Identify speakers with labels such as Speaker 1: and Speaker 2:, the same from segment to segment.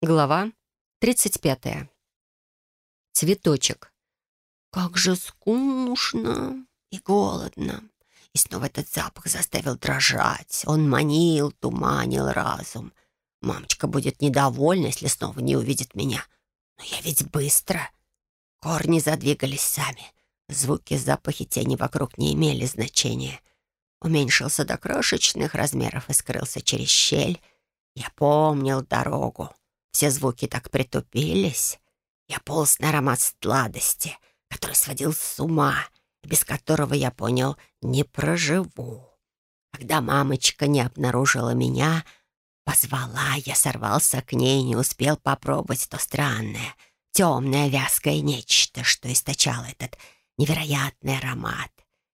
Speaker 1: Глава 35. Цветочек.
Speaker 2: Как же скучно и голодно. И снова этот запах заставил дрожать. Он манил, туманил разум. Мамочка будет недовольна, если снова не увидит меня. Но я ведь быстро. Корни задвигались сами. Звуки, запахи, тени вокруг не имели значения. Уменьшился до крошечных размеров и скрылся через щель. Я помнил дорогу. Все звуки так притупились. Я полз на аромат сладости, который сводил с ума, без которого я понял, не проживу. Когда мамочка не обнаружила меня, позвала, я сорвался к ней и не успел попробовать то странное, темное, вязкое нечто, что источало этот невероятный аромат.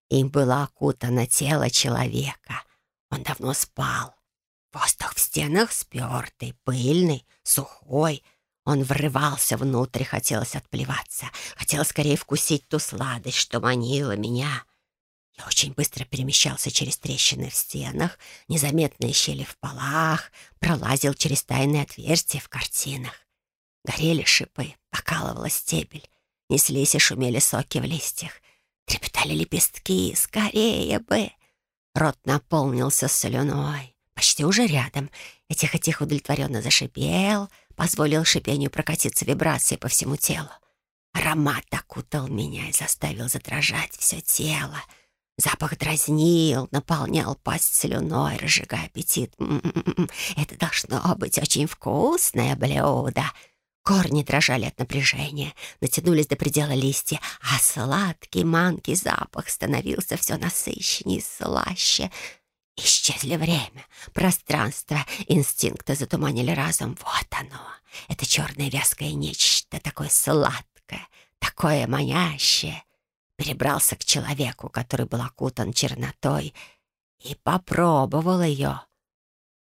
Speaker 2: Им было окутано тело человека. Он давно спал. Воздух в стенах спертый, пыльный, сухой. Он врывался внутрь, хотелось отплеваться. Хотелось скорее вкусить ту сладость, что манила меня. Я очень быстро перемещался через трещины в стенах, незаметные щели в полах, пролазил через тайные отверстия в картинах. Горели шипы, покалывала стебель, неслись и шумели соки в листьях. Трепетали лепестки, скорее бы! Рот наполнился слюной, почти уже рядом — и тихо-тихо удовлетворенно зашипел, позволил шипению прокатиться вибрацией по всему телу. Аромат окутал меня и заставил задрожать все тело. Запах дразнил, наполнял пасть слюной, разжигая аппетит. Это должно быть очень вкусное блюдо. Корни дрожали от напряжения, натянулись до предела листья, а сладкий манкий запах становился все насыщеннее и слаще — Исчезли время, пространство, инстинкты затуманили разум. Вот оно, это черное вязкое нечто, такое сладкое, такое манящее. Перебрался к человеку, который был окутан чернотой, и попробовал ее.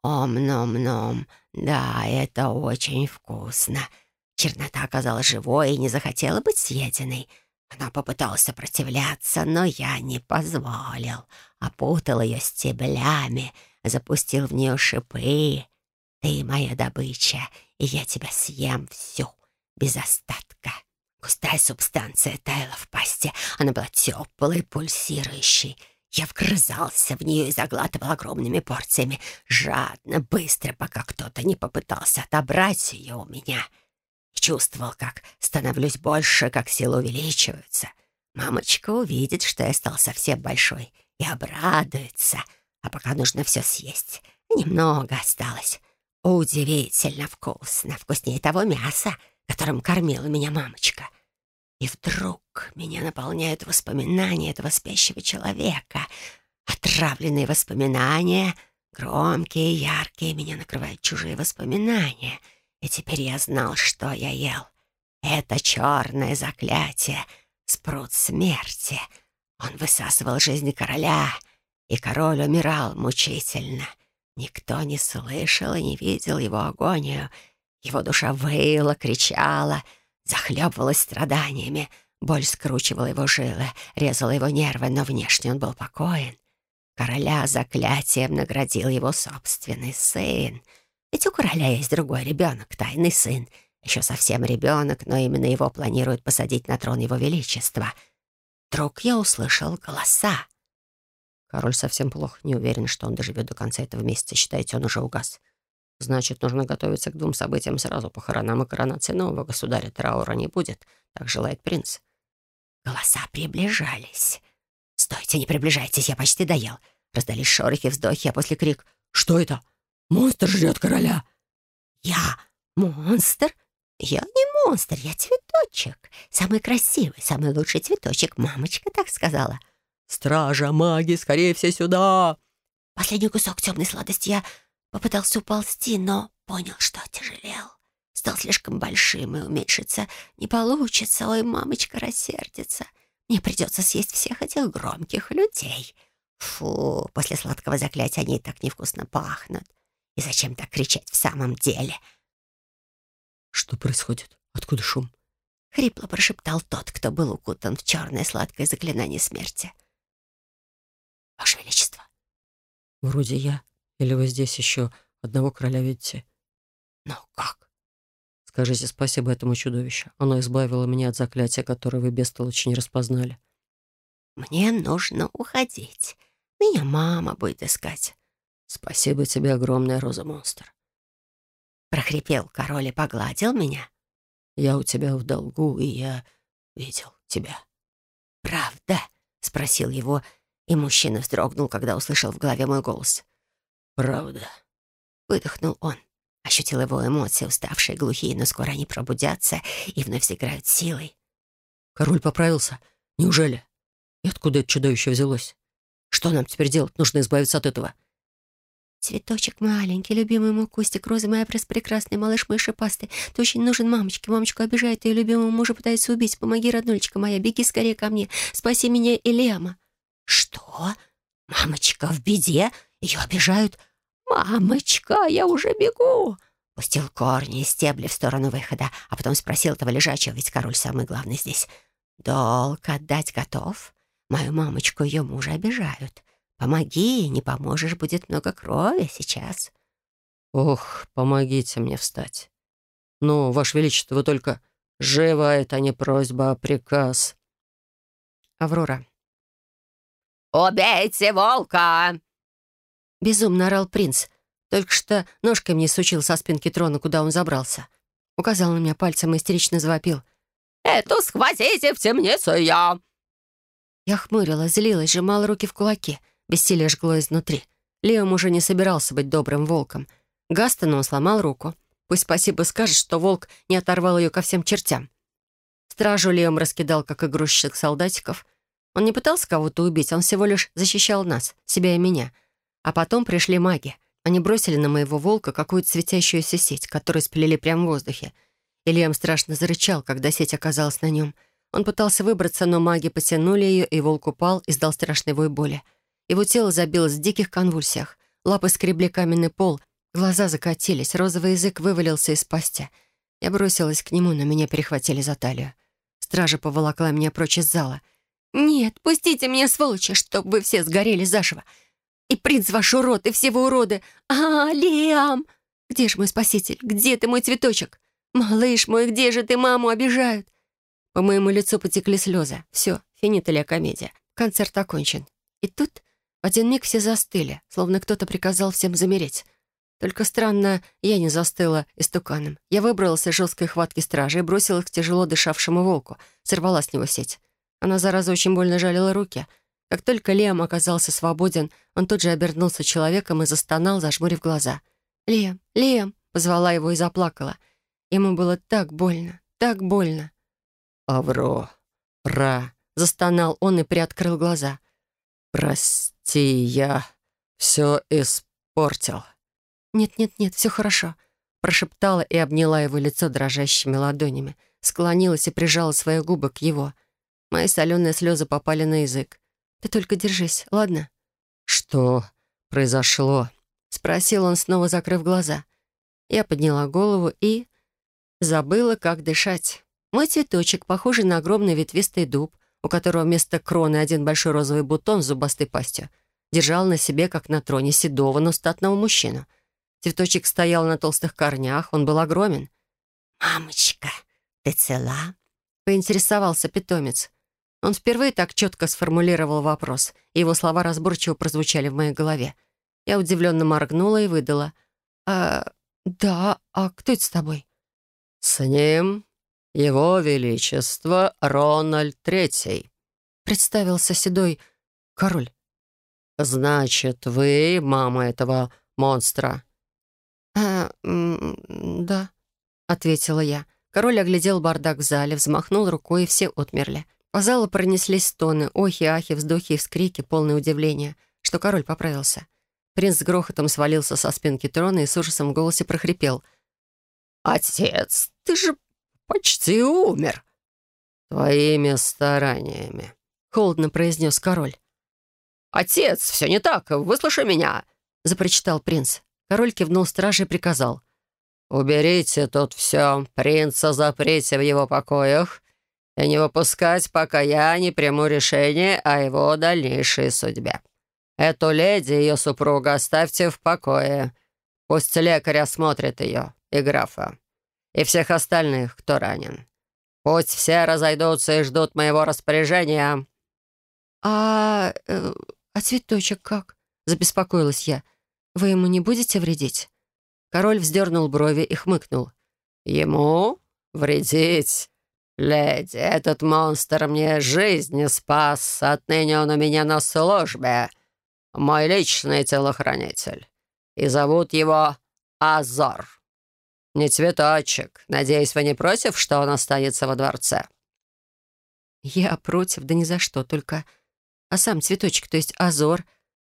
Speaker 2: Ом-ном-ном, да, это очень вкусно. Чернота оказалась живой и не захотела быть съеденной — она попыталась сопротивляться, но я не позволил. Опутал ее стеблями, запустил в нее шипы. Ты моя добыча, и я тебя съем всю, без остатка. Густая субстанция таяла в пасти. Она была теплой, пульсирующей. Я вгрызался в нее и заглатывал огромными порциями, жадно, быстро, пока кто-то не попытался отобрать ее у меня — Чувствовал, как становлюсь больше, как силы увеличиваются. Мамочка увидит, что я стал совсем большой, и обрадуется. А пока нужно все съесть. Немного осталось. Удивительно вкусно, вкуснее того мяса, которым кормила меня мамочка. И вдруг меня наполняют воспоминания этого спящего человека. Отравленные воспоминания, громкие, яркие, меня накрывают чужие воспоминания — и теперь я знал, что я ел. Это черное заклятие, спрут смерти. Он высасывал жизнь короля, и король умирал мучительно. Никто не слышал и не видел его агонию. Его душа выла, кричала, захлебывалась страданиями. Боль скручивала его жилы, резала его нервы, но внешне он был покоен. Короля заклятием наградил его собственный сын — ведь у короля есть другой ребенок, тайный сын. Еще совсем ребенок, но именно его планируют посадить на трон его величества. Вдруг я услышал голоса.
Speaker 1: Король совсем плохо, не уверен, что он доживет до конца этого месяца. Считайте, он уже угас. Значит, нужно готовиться к двум событиям сразу. Похоронам и коронации нового государя траура не будет. Так желает принц.
Speaker 2: Голоса приближались. «Стойте, не приближайтесь, я почти доел». Раздались шорохи, вздохи, а после крик «Что это?» Монстр жрет короля!» «Я монстр? Я не монстр, я цветочек. Самый красивый, самый лучший цветочек. Мамочка так сказала».
Speaker 1: «Стража, маги, скорее все сюда!»
Speaker 2: Последний кусок темной сладости я попытался уползти, но понял, что тяжелел. Стал слишком большим и уменьшиться не получится. Ой, мамочка рассердится. Мне придется съесть всех этих громких людей. Фу, после сладкого заклятия они так невкусно пахнут. И зачем так кричать в самом деле?
Speaker 1: «Что происходит? Откуда шум?»
Speaker 2: — хрипло прошептал тот, кто был укутан в черное сладкое заклинание смерти. «Ваше Величество!»
Speaker 1: «Вроде я. Или вы здесь еще одного короля видите?»
Speaker 2: «Ну как?
Speaker 1: Скажите спасибо этому чудовищу. Оно избавило меня от заклятия, которое вы, бестолочи, не распознали.
Speaker 2: Мне нужно уходить. Меня мама будет искать.
Speaker 1: Спасибо тебе огромное, Роза-монстр.
Speaker 2: Прохрипел король и погладил меня.
Speaker 1: Я у тебя в долгу, и я видел тебя.
Speaker 2: «Правда?» — спросил его, и мужчина вздрогнул, когда услышал в голове мой голос.
Speaker 1: «Правда?»
Speaker 2: — выдохнул он. Ощутил его эмоции, уставшие, глухие, но скоро они пробудятся и вновь сыграют силой.
Speaker 1: «Король поправился? Неужели? И откуда это чудовище взялось? Что нам теперь делать? Нужно избавиться от этого».
Speaker 2: «Цветочек маленький, любимый мой Костик, роза моя прекрасный, малыш мой шипастый. Ты очень нужен мамочке. Мамочку обижает, ее любимого мужа пытается убить. Помоги, роднульчика моя, беги скорее ко мне. Спаси меня и Лема». «Что? Мамочка в беде? Ее обижают? Мамочка, я уже бегу!» Пустил корни и стебли в сторону выхода, а потом спросил этого лежачего, ведь король самый главный здесь. «Долг отдать готов? Мою мамочку ее мужа обижают. Помоги, не поможешь, будет много крови сейчас».
Speaker 1: «Ох, помогите мне встать. Ну, Ваше Величество, вы только живо, это не просьба, а приказ».
Speaker 2: Аврора. «Убейте волка!» Безумно орал принц. Только что ножкой мне сучил со спинки трона, куда он забрался. Указал на меня пальцем и истерично завопил. «Эту схватите в темницу я!» Я хмурилась, злилась, сжимала руки в кулаки — Бессилие жгло изнутри. Леом уже не собирался быть добрым волком. Гастону он сломал руку. Пусть спасибо скажет, что волк не оторвал ее ко всем чертям. Стражу Леом раскидал, как игрушечных солдатиков. Он не пытался кого-то убить, он всего лишь защищал нас, себя и меня. А потом пришли маги. Они бросили на моего волка какую-то светящуюся сеть, которую сплели прямо в воздухе. И Лиам страшно зарычал, когда сеть оказалась на нем. Он пытался выбраться, но маги потянули ее, и волк упал и сдал страшный вой боли. Его тело забилось в диких конвульсиях. Лапы скребли каменный пол, глаза закатились, розовый язык вывалился из пасти. Я бросилась к нему, но меня перехватили за талию. Стража поволокла меня прочь из зала. «Нет, пустите меня, сволочи, чтобы вы все сгорели заживо! И принц ваш урод, и все вы уроды! А, Лиам! Где же мой спаситель? Где ты, мой цветочек? Малыш мой, где же ты? Маму обижают!» По моему лицу потекли слезы. Все, финита комедия. Концерт окончен. И тут в один миг все застыли, словно кто-то приказал всем замереть. Только странно, я не застыла истуканом. Я выбралась из жесткой хватки стражи и бросилась к тяжело дышавшему волку, сорвала с него сеть. Она, зараза, очень больно жалила руки. Как только Лиам оказался свободен, он тут же обернулся человеком и застонал, зажмурив глаза. «Лиам! Лиам!» — позвала его и заплакала. Ему было так больно, так больно.
Speaker 1: «Авро! Ра!» — застонал он и приоткрыл глаза. «Прости, я все испортил».
Speaker 2: «Нет-нет-нет, все хорошо», — прошептала и обняла его лицо дрожащими ладонями, склонилась и прижала свои губы к его. Мои соленые слезы попали на язык. «Ты только держись, ладно?»
Speaker 1: «Что произошло?»
Speaker 2: — спросил он, снова закрыв глаза. Я подняла голову и... забыла, как дышать. Мой цветочек, похожий на огромный ветвистый дуб, у которого вместо кроны один большой розовый бутон с зубастой пастью, держал на себе, как на троне, седого, но статного мужчину. Цветочек стоял на толстых корнях, он был огромен. «Мамочка, ты цела?» — поинтересовался питомец. Он впервые так четко сформулировал вопрос, и его слова разборчиво прозвучали в моей голове. Я удивленно моргнула и выдала. «А, да, а кто это с тобой?»
Speaker 1: «С ним «Его Величество Рональд Третий», —
Speaker 2: представился седой король.
Speaker 1: «Значит, вы мама этого монстра?»
Speaker 2: «А, да», — ответила я. Король оглядел бардак в зале, взмахнул рукой, и все отмерли. По залу пронеслись стоны, охи, ахи, вздохи и вскрики, полное удивление, что король поправился. Принц с грохотом свалился со спинки трона и с ужасом в голосе прохрипел. «Отец, ты же почти умер».
Speaker 1: «Твоими стараниями», —
Speaker 2: холодно произнес король.
Speaker 1: «Отец, все не так, выслушай меня», — запричитал принц. Король кивнул страже и приказал. «Уберите тут все, принца заприте в его покоях и не выпускать, пока я не приму решение о его дальнейшей судьбе. Эту леди и ее супруга оставьте в покое. Пусть лекарь осмотрит ее и графа. И всех остальных, кто ранен. Пусть все разойдутся и ждут моего распоряжения».
Speaker 3: «А... Э, а цветочек как?» — забеспокоилась я. «Вы ему не будете вредить?»
Speaker 1: Король вздернул брови и хмыкнул. «Ему? Вредить? Леди, этот монстр мне жизнь не спас. Отныне он у меня на службе. Мой личный телохранитель. И зовут его Азор. Не цветочек. Надеюсь, вы не против, что он останется во дворце?»
Speaker 3: «Я против, да ни за что, только... А сам цветочек, то есть Азор,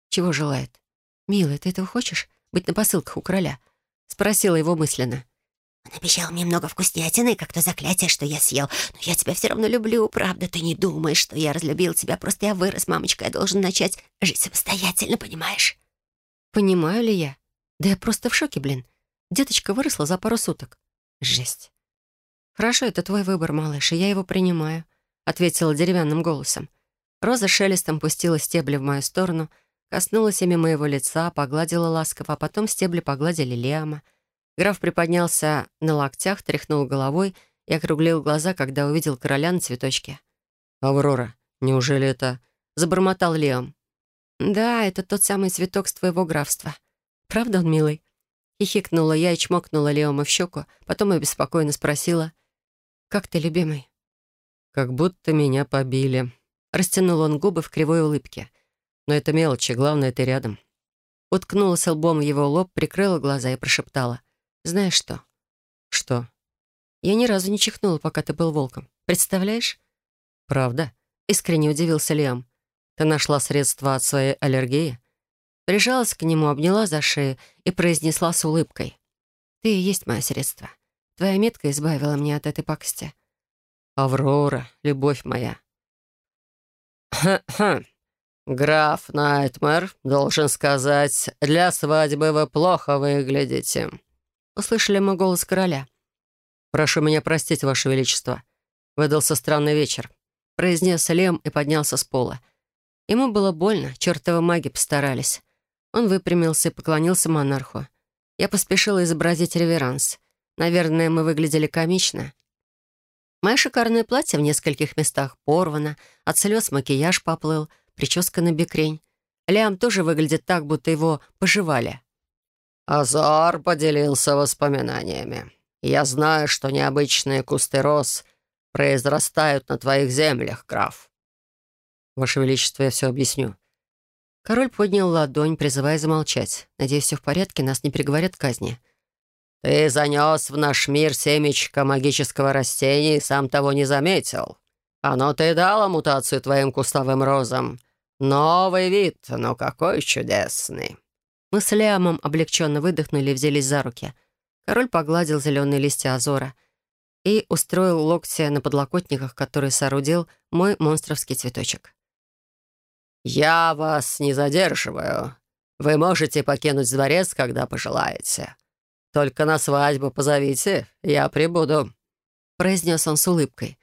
Speaker 3: чего желает? Милый, ты этого хочешь? Быть на посылках у короля?» Спросила его мысленно.
Speaker 2: Он обещал мне много вкуснятины, как то заклятие, что я съел. Но я тебя все равно люблю, правда. Ты не думаешь, что я разлюбил тебя. Просто я вырос, мамочка. Я должен начать жить самостоятельно, понимаешь?
Speaker 3: Понимаю ли я? Да я просто в шоке, блин. Деточка выросла за пару суток. Жесть. Хорошо, это твой выбор, малыш, и я его принимаю, ответила деревянным голосом. Роза шелестом пустила стебли в мою сторону — Коснулась ими моего лица, погладила ласково, а потом стебли погладили Лиама. Граф приподнялся на локтях, тряхнул головой и округлил глаза, когда увидел короля на цветочке. «Аврора, неужели это...» — забормотал Лиам. «Да, это тот самый цветок с твоего графства. Правда он милый?» Хихикнула я и чмокнула Леома в щеку, потом и беспокойно спросила. «Как ты, любимый?» «Как будто меня побили». Растянул он губы в кривой улыбке. Но это мелочи, главное, ты рядом. Уткнулась лбом в его лоб, прикрыла глаза и прошептала. «Знаешь что?» «Что?» «Я ни разу не чихнула, пока ты был волком. Представляешь?» «Правда?» — искренне удивился Лиам. «Ты нашла средства от своей аллергии?» Прижалась к нему, обняла за шею и произнесла с улыбкой. «Ты и есть мое средство. Твоя метка избавила меня от этой пакости». «Аврора, любовь моя».
Speaker 1: «Ха-ха», «Граф Найтмер, должен сказать, для свадьбы вы плохо выглядите».
Speaker 3: Услышали мы голос короля.
Speaker 1: «Прошу меня простить, Ваше Величество. Выдался странный вечер», — произнес Лем и поднялся с пола.
Speaker 3: Ему было больно, чертовы маги постарались. Он выпрямился и поклонился монарху. Я поспешила изобразить реверанс. Наверное, мы выглядели комично. Мое шикарное платье в нескольких местах порвано, от слез макияж поплыл — прическа на бекрень. Лиам тоже выглядит так, будто его пожевали.
Speaker 1: Азар поделился воспоминаниями. Я знаю, что необычные кусты роз произрастают на твоих землях, граф. Ваше Величество, я все объясню.
Speaker 3: Король поднял ладонь, призывая замолчать. Надеюсь, все в порядке, нас не переговорят к казни.
Speaker 1: «Ты занес в наш мир семечко магического растения и сам того не заметил. Оно-то и дало мутацию твоим кустовым розам. «Новый вид, но какой чудесный!»
Speaker 3: Мы с Лиамом облегченно выдохнули и взялись за руки. Король погладил зеленые листья Азора и устроил локти на подлокотниках, которые соорудил мой монстровский цветочек.
Speaker 1: «Я вас не задерживаю. Вы можете покинуть дворец, когда пожелаете. Только на свадьбу позовите, я прибуду», —
Speaker 3: произнес он с улыбкой.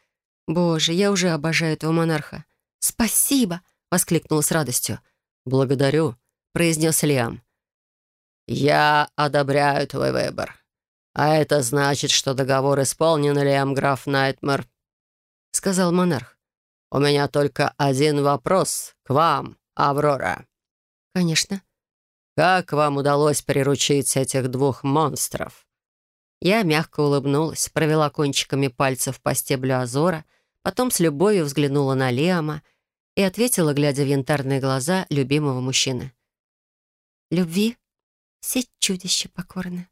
Speaker 3: «Боже, я уже обожаю этого монарха. Спасибо!» воскликнул с радостью.
Speaker 1: «Благодарю», — произнес Лиам. «Я одобряю твой выбор. А это значит, что договор исполнен, Лиам граф Найтмер», — сказал монарх. «У меня только один вопрос к вам, Аврора».
Speaker 3: «Конечно».
Speaker 1: «Как вам удалось приручить этих двух монстров?»
Speaker 3: Я мягко улыбнулась, провела кончиками пальцев по стеблю Азора, потом с любовью взглянула на Лиама — и ответила, глядя в янтарные глаза любимого мужчины. «Любви все чудища покорны».